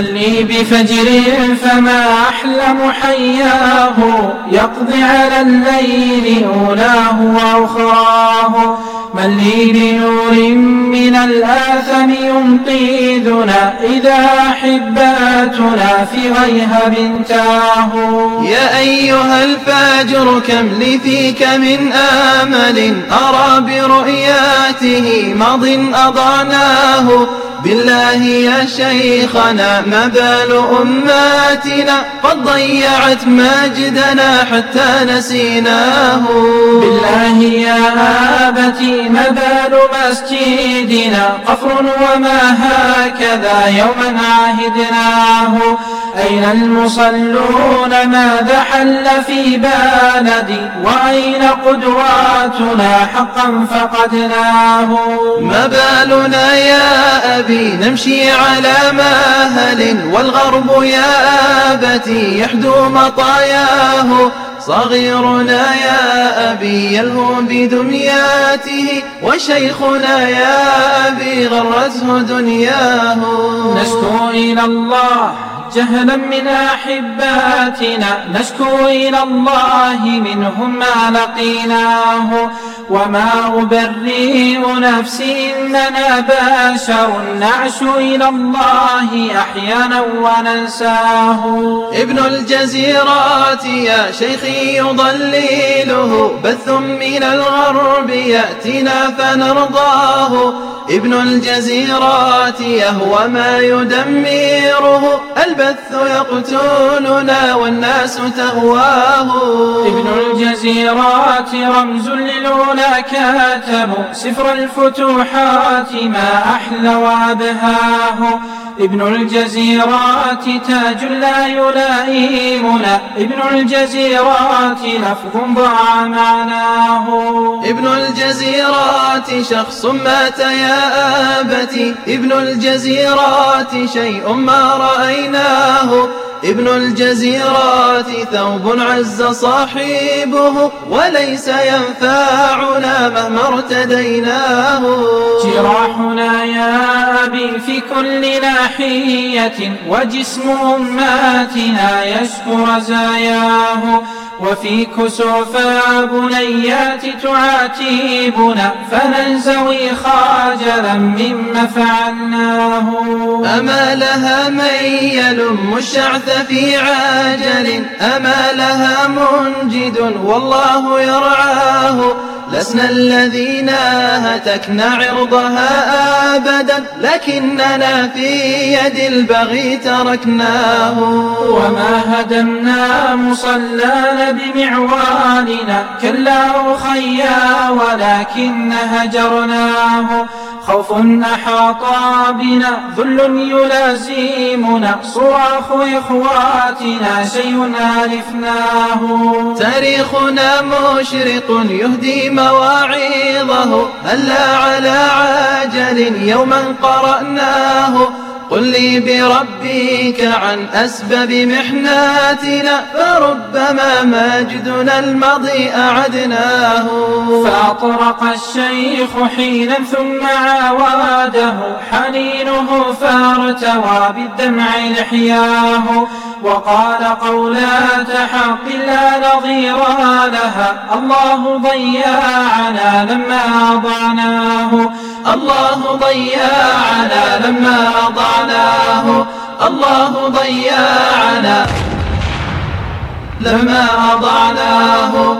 لي بفجر فما أحلم حياه. يقضي على الليل أولاه وأخراه. من لي بنور من الآثم ينقذنا إذا أحباتنا في غيهب تاه. يا أيها الفاجر كم لي فيك من آمل أرى برؤياته مض أضعناه. بالله يا شيخنا ما بال أماتنا؟ قد ضيعت مجدنا حتى نسيناه. بالله يا آبتي ما بال مسجدنا؟ قفر وما هكذا يوما عهدناه. أين المصلون؟ ماذا حل في بلدي وأين قدواتنا؟ حقا فقدناه. ما بالنا يا أبي؟ نمشي على مهل والغرب يا أبتي يحدو مطاياه. صغيرنا يا أبي يلهو بدنياته وشيخنا يا أبي غرته دنياه. نشكو إلى الله. جهلا من أحباتنا نشكو إلى الله منهم ما لقيناه. وما أبرئ نفسي إننا بشر نعش إلى الله أحيانا وننساه. ابن الجزيرات يا شيخي يضلله بث من الغرب يأتنا فنرضاه. ابن الجزيرات يهوى ما يدمره البث يقتلنا والناس تهواه ابن الجزيرات رمز للأولى كاتب سفر الفتوحات ما أحلى وأبهاه. ابن الجزيرات تاج لا يلائمنا. ابن الجزيرات لفظ ضاع معناه ابن الجزيرات شخص مات يا آبتي. ابن الجزيرات شيء ما رأيناه. ابن الجزيرات ثوب عز صاحبه وليس ينفعنا مهما ارتديناه. جراحنا يا أبي في كل ناحية وجسم أماتنا يشكو رزاياه. وفي كسوف بنيات تعاتبنا فننزوي خاجلا مما فعلناه. أما لها من يلم الشعث في عاجل أما لها منجد والله يرعاه. لسنا الذين هتكنا عرضها أبدا لكننا في يد البغي تركناه. وما هدمنا مصلانا بمعوالنا كلا أخيا ولكن هجرناه. خوف أحاط بنا ذل يلازمنا صراخ إخواتنا شيء ألفناه. تاريخنا مشرق يهدي مواعظه هلا على عاجل يوما قرأناه. قل لي بربك عن أسباب محناتنا فربما مجدنا المضي أعدناه فأطرق الشيخ حينا ثم عاواده حنينه فارتوى بالدمع لحياه. وقال قولات حق لا نظير لها الله ضيعنا لما أضعناه. الله ضيعنا لما أضعناه. الله ضيعنا لما أضعناه.